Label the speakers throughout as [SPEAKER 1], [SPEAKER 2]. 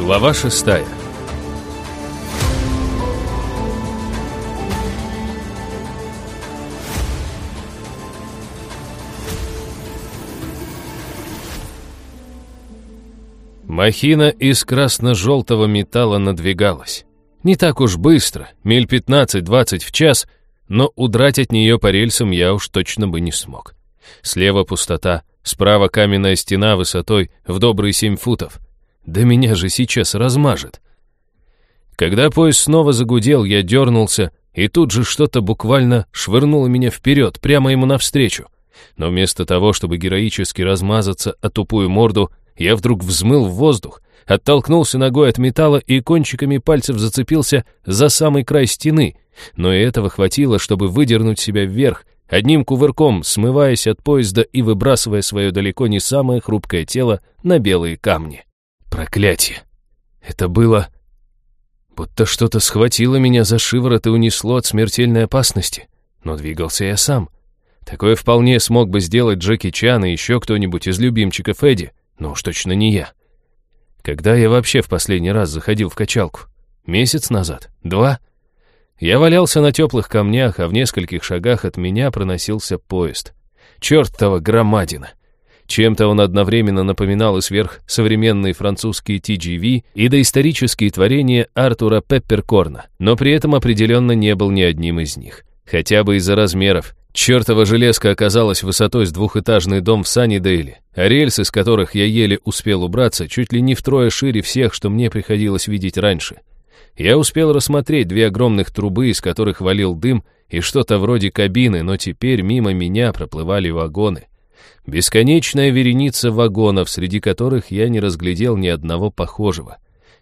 [SPEAKER 1] Глава шестая Махина из красно-желтого металла надвигалась. Не так уж быстро, миль 15-20 в час, но удрать от нее по рельсам я уж точно бы не смог. Слева пустота, справа каменная стена высотой в добрые семь футов. Да меня же сейчас размажет. Когда поезд снова загудел, я дернулся, и тут же что-то буквально швырнуло меня вперед, прямо ему навстречу. Но вместо того, чтобы героически размазаться о тупую морду, я вдруг взмыл в воздух, оттолкнулся ногой от металла и кончиками пальцев зацепился за самый край стены, но и этого хватило, чтобы выдернуть себя вверх, одним кувырком смываясь от поезда и выбрасывая свое далеко не самое хрупкое тело на белые камни. Проклятие! Это было... Будто что-то схватило меня за шиворот и унесло от смертельной опасности. Но двигался я сам. Такое вполне смог бы сделать Джеки Чан и еще кто-нибудь из любимчиков Эдди, но уж точно не я. Когда я вообще в последний раз заходил в качалку? Месяц назад? Два? Я валялся на теплых камнях, а в нескольких шагах от меня проносился поезд. Чертова громадина! Чем-то он одновременно напоминал и сверхсовременные французские TGV и доисторические творения Артура Пепперкорна, но при этом определенно не был ни одним из них. Хотя бы из-за размеров. Чертова железка оказалась высотой с двухэтажный дом в Саннидейле, а рельсы, с которых я еле успел убраться, чуть ли не втрое шире всех, что мне приходилось видеть раньше. Я успел рассмотреть две огромных трубы, из которых валил дым, и что-то вроде кабины, но теперь мимо меня проплывали вагоны. Бесконечная вереница вагонов, среди которых я не разглядел ни одного похожего.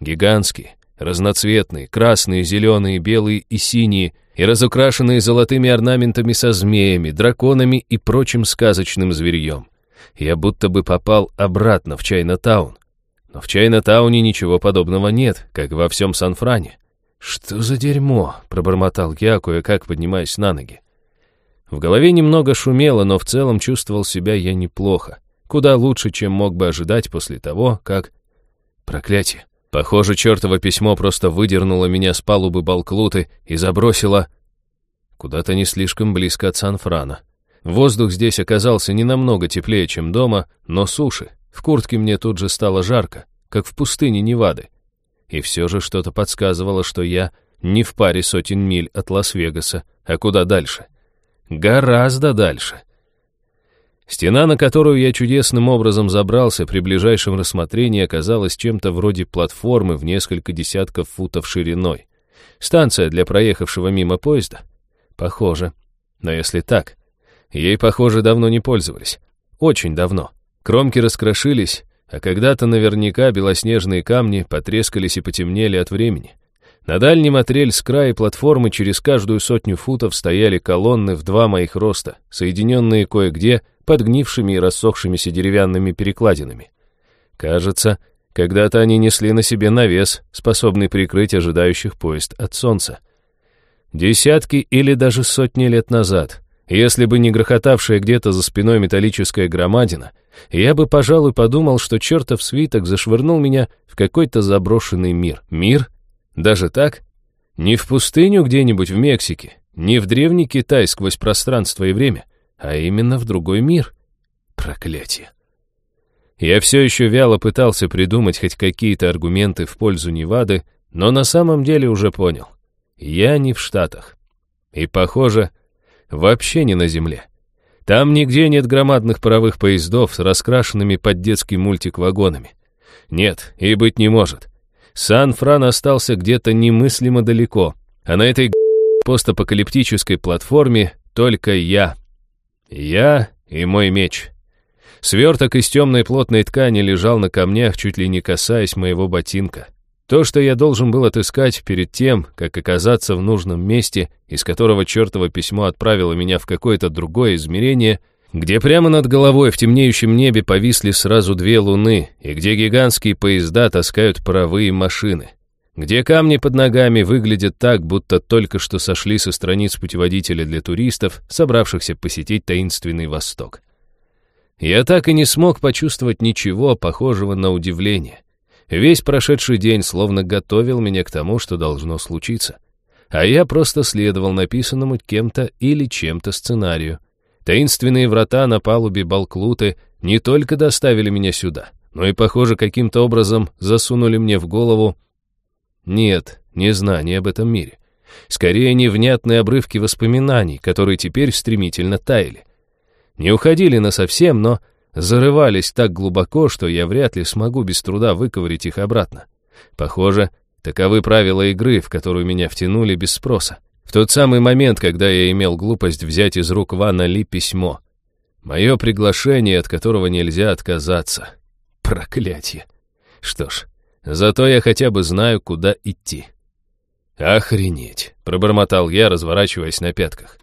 [SPEAKER 1] Гигантские, разноцветные, красные, зеленые, белые и синие, и разукрашенные золотыми орнаментами со змеями, драконами и прочим сказочным зверьем. Я будто бы попал обратно в Чайна-таун. Но в Чайна-тауне ничего подобного нет, как во всем Сан-Фране. «Что за дерьмо?» — пробормотал я, кое-как поднимаясь на ноги. В голове немного шумело, но в целом чувствовал себя я неплохо. Куда лучше, чем мог бы ожидать после того, как... Проклятие. Похоже, чертово письмо просто выдернуло меня с палубы Балклуты и забросило... Куда-то не слишком близко от Сан-Франа. Воздух здесь оказался не намного теплее, чем дома, но суши. В куртке мне тут же стало жарко, как в пустыне Невады. И все же что-то подсказывало, что я не в паре сотен миль от Лас-Вегаса, а куда дальше — Гораздо дальше. Стена, на которую я чудесным образом забрался, при ближайшем рассмотрении оказалась чем-то вроде платформы в несколько десятков футов шириной. Станция для проехавшего мимо поезда? Похоже. Но если так, ей, похоже, давно не пользовались. Очень давно. Кромки раскрошились, а когда-то наверняка белоснежные камни потрескались и потемнели от времени. На дальнем от рельс крае платформы через каждую сотню футов стояли колонны в два моих роста, соединенные кое-где подгнившими и рассохшимися деревянными перекладинами. Кажется, когда-то они несли на себе навес, способный прикрыть ожидающих поезд от солнца. Десятки или даже сотни лет назад, если бы не грохотавшая где-то за спиной металлическая громадина, я бы, пожалуй, подумал, что чертов свиток зашвырнул меня в какой-то заброшенный мир. Мир, даже так? Не в пустыню где-нибудь в Мексике, не в древний Китай сквозь пространство и время, а именно в другой мир. Проклятие. Я все еще вяло пытался придумать хоть какие-то аргументы в пользу Невады, но на самом деле уже понял. Я не в Штатах. И, похоже, вообще не на Земле. Там нигде нет громадных паровых поездов с раскрашенными под детский мультик вагонами. Нет, и быть не может. Сан-Фран остался где-то немыслимо далеко, а на этой постапокалиптической платформе только я. Я и мой меч. Сверток из темной плотной ткани лежал на камнях, чуть ли не касаясь моего ботинка. То, что я должен был отыскать перед тем, как оказаться в нужном месте, из которого чертово письмо отправило меня в какое-то другое измерение, где прямо над головой в темнеющем небе повисли сразу две луны, и где гигантские поезда таскают паровые машины, где камни под ногами выглядят так, будто только что сошли со страниц путеводителя для туристов, собравшихся посетить таинственный Восток. Я так и не смог почувствовать ничего похожего на удивление. Весь прошедший день словно готовил меня к тому, что должно случиться. А я просто следовал написанному кем-то или чем-то сценарию. Таинственные врата на палубе Балклуты не только доставили меня сюда, но и, похоже, каким-то образом засунули мне в голову... Нет, не знание об этом мире. Скорее, невнятные обрывки воспоминаний, которые теперь стремительно таяли. Не уходили насовсем, но зарывались так глубоко, что я вряд ли смогу без труда выковырить их обратно. Похоже, таковы правила игры, в которую меня втянули без спроса. В тот самый момент, когда я имел глупость взять из рук Вана Ли письмо. Мое приглашение, от которого нельзя отказаться. Проклятие. Что ж, зато я хотя бы знаю, куда идти. «Охренеть!» — пробормотал я, разворачиваясь на пятках.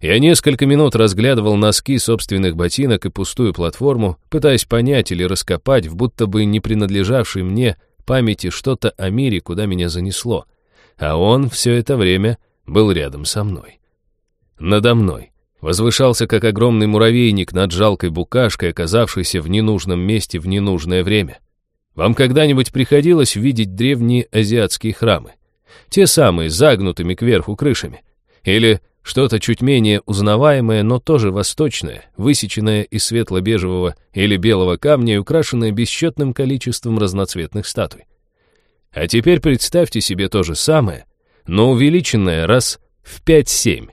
[SPEAKER 1] Я несколько минут разглядывал носки собственных ботинок и пустую платформу, пытаясь понять или раскопать в будто бы не принадлежавшей мне памяти что-то о мире, куда меня занесло. А он все это время был рядом со мной. Надо мной. Возвышался, как огромный муравейник над жалкой букашкой, оказавшейся в ненужном месте в ненужное время. Вам когда-нибудь приходилось видеть древние азиатские храмы? Те самые, загнутыми кверху крышами. Или что-то чуть менее узнаваемое, но тоже восточное, высеченное из светло-бежевого или белого камня и украшенное бесчетным количеством разноцветных статуй. А теперь представьте себе то же самое, но увеличенное раз в 5-7.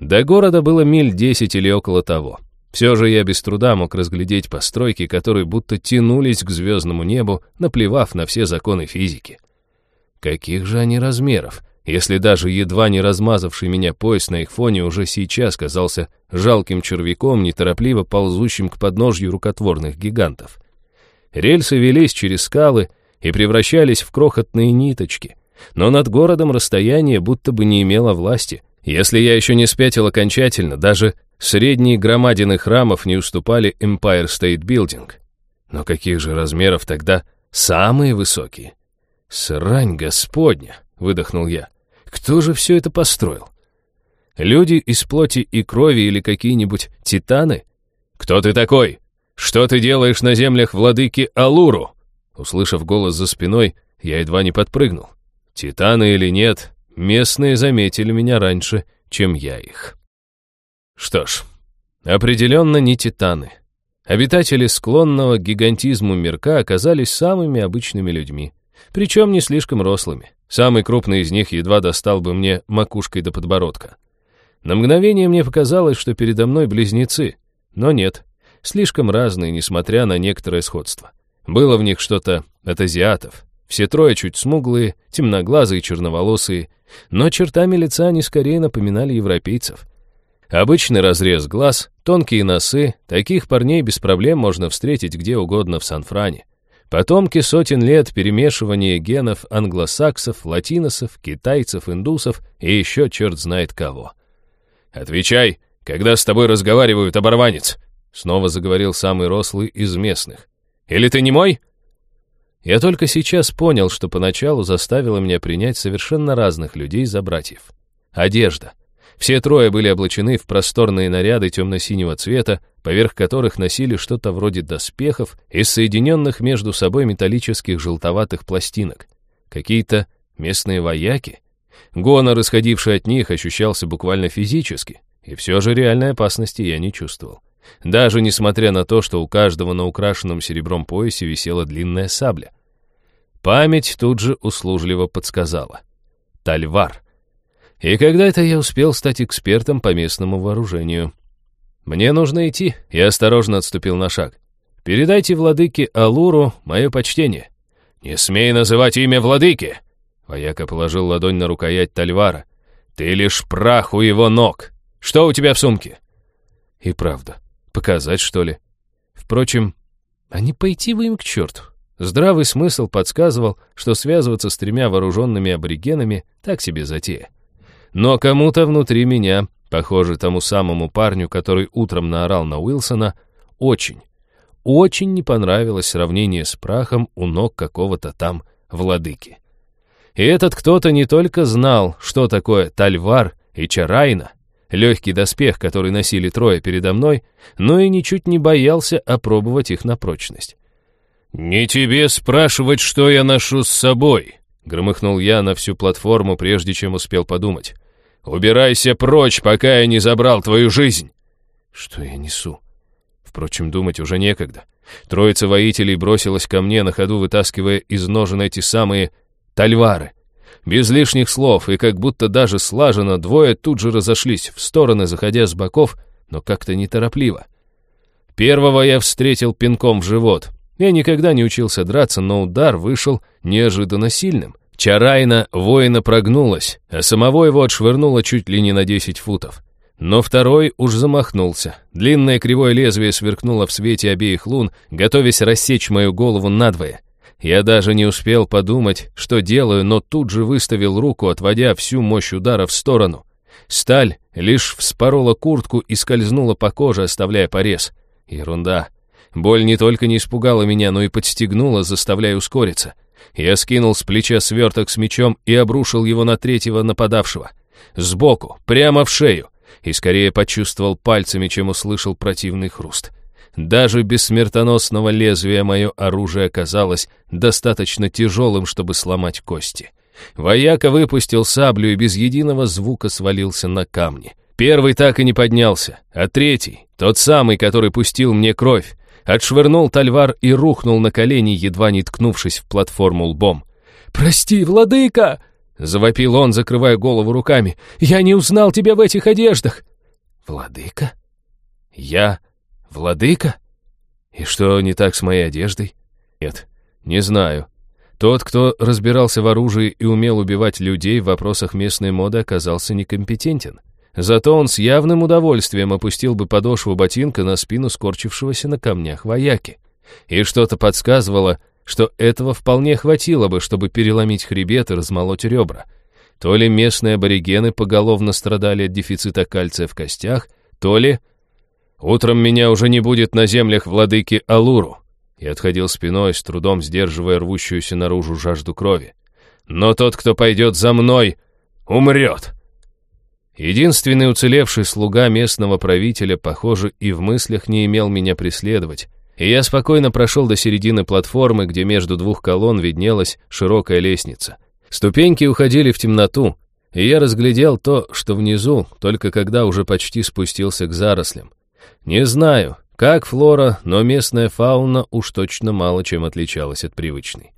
[SPEAKER 1] До города было миль 10 или около того. Все же я без труда мог разглядеть постройки, которые будто тянулись к звездному небу, наплевав на все законы физики. Каких же они размеров, если даже едва не размазавший меня пояс на их фоне уже сейчас казался жалким червяком, неторопливо ползущим к подножью рукотворных гигантов. Рельсы велись через скалы и превращались в крохотные ниточки, но над городом расстояние будто бы не имело власти. Если я еще не спятил окончательно, даже средние громадины храмов не уступали Empire State Building. Но каких же размеров тогда самые высокие? «Срань господня!» — выдохнул я. «Кто же все это построил? Люди из плоти и крови или какие-нибудь титаны? Кто ты такой? Что ты делаешь на землях владыки Алуру?» Услышав голос за спиной, я едва не подпрыгнул. Титаны или нет, местные заметили меня раньше, чем я их. Что ж, определенно не титаны. Обитатели склонного к гигантизму мирка оказались самыми обычными людьми. Причем не слишком рослыми. Самый крупный из них едва достал бы мне макушкой до подбородка. На мгновение мне показалось, что передо мной близнецы. Но нет, слишком разные, несмотря на некоторое сходство. Было в них что-то от азиатов. Все трое чуть смуглые, темноглазые, черноволосые, но чертами лица они скорее напоминали европейцев. Обычный разрез глаз, тонкие носы, таких парней без проблем можно встретить где угодно в Сан-Фране. Потомки сотен лет перемешивания генов англосаксов, латиносов, китайцев, индусов и еще черт знает кого. «Отвечай, когда с тобой разговаривают, оборванец!» Снова заговорил самый рослый из местных. «Или ты не мой?» Я только сейчас понял, что поначалу заставило меня принять совершенно разных людей за братьев. Одежда. Все трое были облачены в просторные наряды темно-синего цвета, поверх которых носили что-то вроде доспехов из соединенных между собой металлических желтоватых пластинок. Какие-то местные вояки. Гонор, исходивший от них, ощущался буквально физически, и все же реальной опасности я не чувствовал. Даже несмотря на то, что у каждого на украшенном серебром поясе висела длинная сабля. Память тут же услужливо подсказала. Тальвар. И когда это я успел стать экспертом по местному вооружению? Мне нужно идти, я осторожно отступил на шаг. Передайте владыке Алуру мое почтение. Не смей называть имя владыки! Вояка положил ладонь на рукоять Тальвара. Ты лишь прах у его ног. Что у тебя в сумке? И правда, показать, что ли? Впрочем, а не пойти вы им к черту. Здравый смысл подсказывал, что связываться с тремя вооруженными аборигенами так себе затея. Но кому-то внутри меня, похоже тому самому парню, который утром наорал на Уилсона, очень, очень не понравилось сравнение с прахом у ног какого-то там владыки. И этот кто-то не только знал, что такое Тальвар и Чарайна, легкий доспех, который носили трое передо мной, но и ничуть не боялся опробовать их на прочность. «Не тебе спрашивать, что я ношу с собой», — громыхнул я на всю платформу, прежде чем успел подумать. «Убирайся прочь, пока я не забрал твою жизнь!» Что я несу? Впрочем, думать уже некогда. Троица воителей бросилась ко мне, на ходу вытаскивая из ножен эти самые тальвары. Без лишних слов, и как будто даже слаженно, двое тут же разошлись в стороны, заходя с боков, но как-то неторопливо. Первого я встретил пинком в живот. Я никогда не учился драться, но удар вышел неожиданно сильным. Чарайна воина прогнулась, а самого его отшвырнуло чуть ли не на 10 футов. Но второй уж замахнулся. Длинное кривое лезвие сверкнуло в свете обеих лун, готовясь рассечь мою голову надвое. Я даже не успел подумать, что делаю, но тут же выставил руку, отводя всю мощь удара в сторону. Сталь лишь вспорола куртку и скользнула по коже, оставляя порез. Ерунда. Боль не только не испугала меня, но и подстегнула, заставляя ускориться. Я скинул с плеча сверток с мечом и обрушил его на третьего нападавшего. Сбоку, прямо в шею и скорее почувствовал пальцами, чем услышал противный хруст. Даже без смертоносного лезвия мое оружие оказалось достаточно тяжелым, чтобы сломать кости. Вояка выпустил саблю и без единого звука свалился на камни. Первый так и не поднялся, а третий, тот самый, который пустил мне кровь, отшвырнул тальвар и рухнул на колени, едва не ткнувшись в платформу лбом. «Прости, владыка!» Завопил он, закрывая голову руками. «Я не узнал тебя в этих одеждах!» «Владыка? Я владыка? И что не так с моей одеждой? Нет, не знаю. Тот, кто разбирался в оружии и умел убивать людей в вопросах местной моды, оказался некомпетентен. Зато он с явным удовольствием опустил бы подошву ботинка на спину скорчившегося на камнях вояки. И что-то подсказывало, что этого вполне хватило бы, чтобы переломить хребет и размолоть ребра. То ли местные аборигены поголовно страдали от дефицита кальция в костях, то ли... Утром меня уже не будет на землях владыки Алуру. Я отходил спиной, с трудом сдерживая рвущуюся наружу жажду крови. Но тот, кто пойдет за мной, умрет. Единственный уцелевший слуга местного правителя, похоже, и в мыслях не имел меня преследовать, и я спокойно прошел до середины платформы, где между двух колонн виднелась широкая лестница. Ступеньки уходили в темноту, и я разглядел то, что внизу, только когда уже почти спустился к зарослям. Не знаю, как флора, но местная фауна уж точно мало чем отличалась от привычной.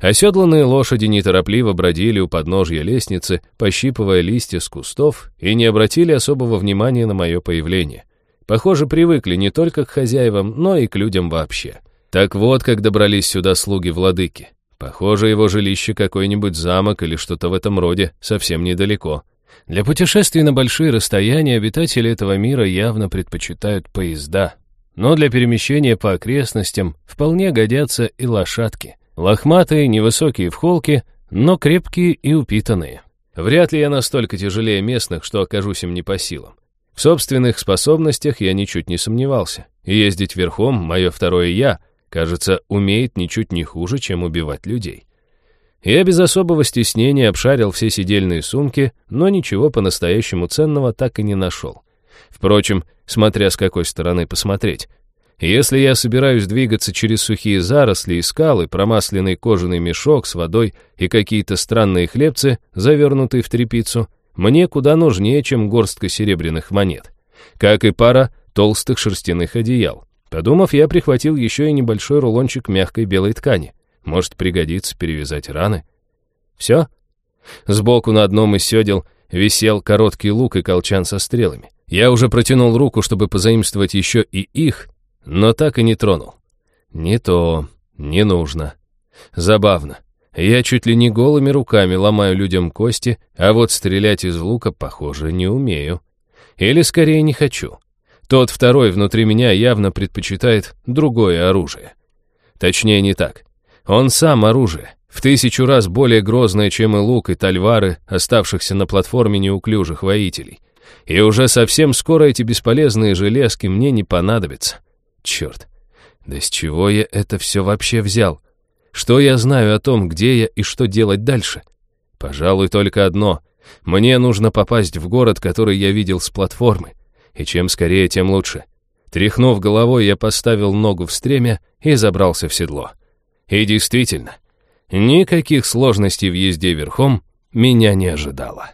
[SPEAKER 1] Оседланные лошади неторопливо бродили у подножья лестницы, пощипывая листья с кустов, и не обратили особого внимания на мое появление. Похоже, привыкли не только к хозяевам, но и к людям вообще. Так вот, как добрались сюда слуги владыки. Похоже, его жилище какой-нибудь замок или что-то в этом роде, совсем недалеко. Для путешествий на большие расстояния обитатели этого мира явно предпочитают поезда. Но для перемещения по окрестностям вполне годятся и лошадки. Лохматые, невысокие в холке, но крепкие и упитанные. Вряд ли я настолько тяжелее местных, что окажусь им не по силам. В собственных способностях я ничуть не сомневался. ездить верхом, мое второе «я», кажется, умеет ничуть не хуже, чем убивать людей. Я без особого стеснения обшарил все сидельные сумки, но ничего по-настоящему ценного так и не нашел. Впрочем, смотря с какой стороны посмотреть. Если я собираюсь двигаться через сухие заросли и скалы, промасленный кожаный мешок с водой и какие-то странные хлебцы, завернутые в тряпицу — мне куда нужнее, чем горстка серебряных монет. Как и пара толстых шерстяных одеял. Подумав, я прихватил еще и небольшой рулончик мягкой белой ткани. Может пригодится перевязать раны. Все? Сбоку на одном из седел висел короткий лук и колчан со стрелами. Я уже протянул руку, чтобы позаимствовать еще и их, но так и не тронул. Не то, не нужно. Забавно. Я чуть ли не голыми руками ломаю людям кости, а вот стрелять из лука, похоже, не умею. Или скорее не хочу. Тот второй внутри меня явно предпочитает другое оружие. Точнее, не так. Он сам оружие, в тысячу раз более грозное, чем и лук и тальвары, оставшихся на платформе неуклюжих воителей. И уже совсем скоро эти бесполезные железки мне не понадобятся. Черт, да с чего я это все вообще взял? Что я знаю о том, где я и что делать дальше? Пожалуй, только одно. Мне нужно попасть в город, который я видел с платформы. И чем скорее, тем лучше. Тряхнув головой, я поставил ногу в стремя и забрался в седло. И действительно, никаких сложностей в езде верхом меня не ожидало.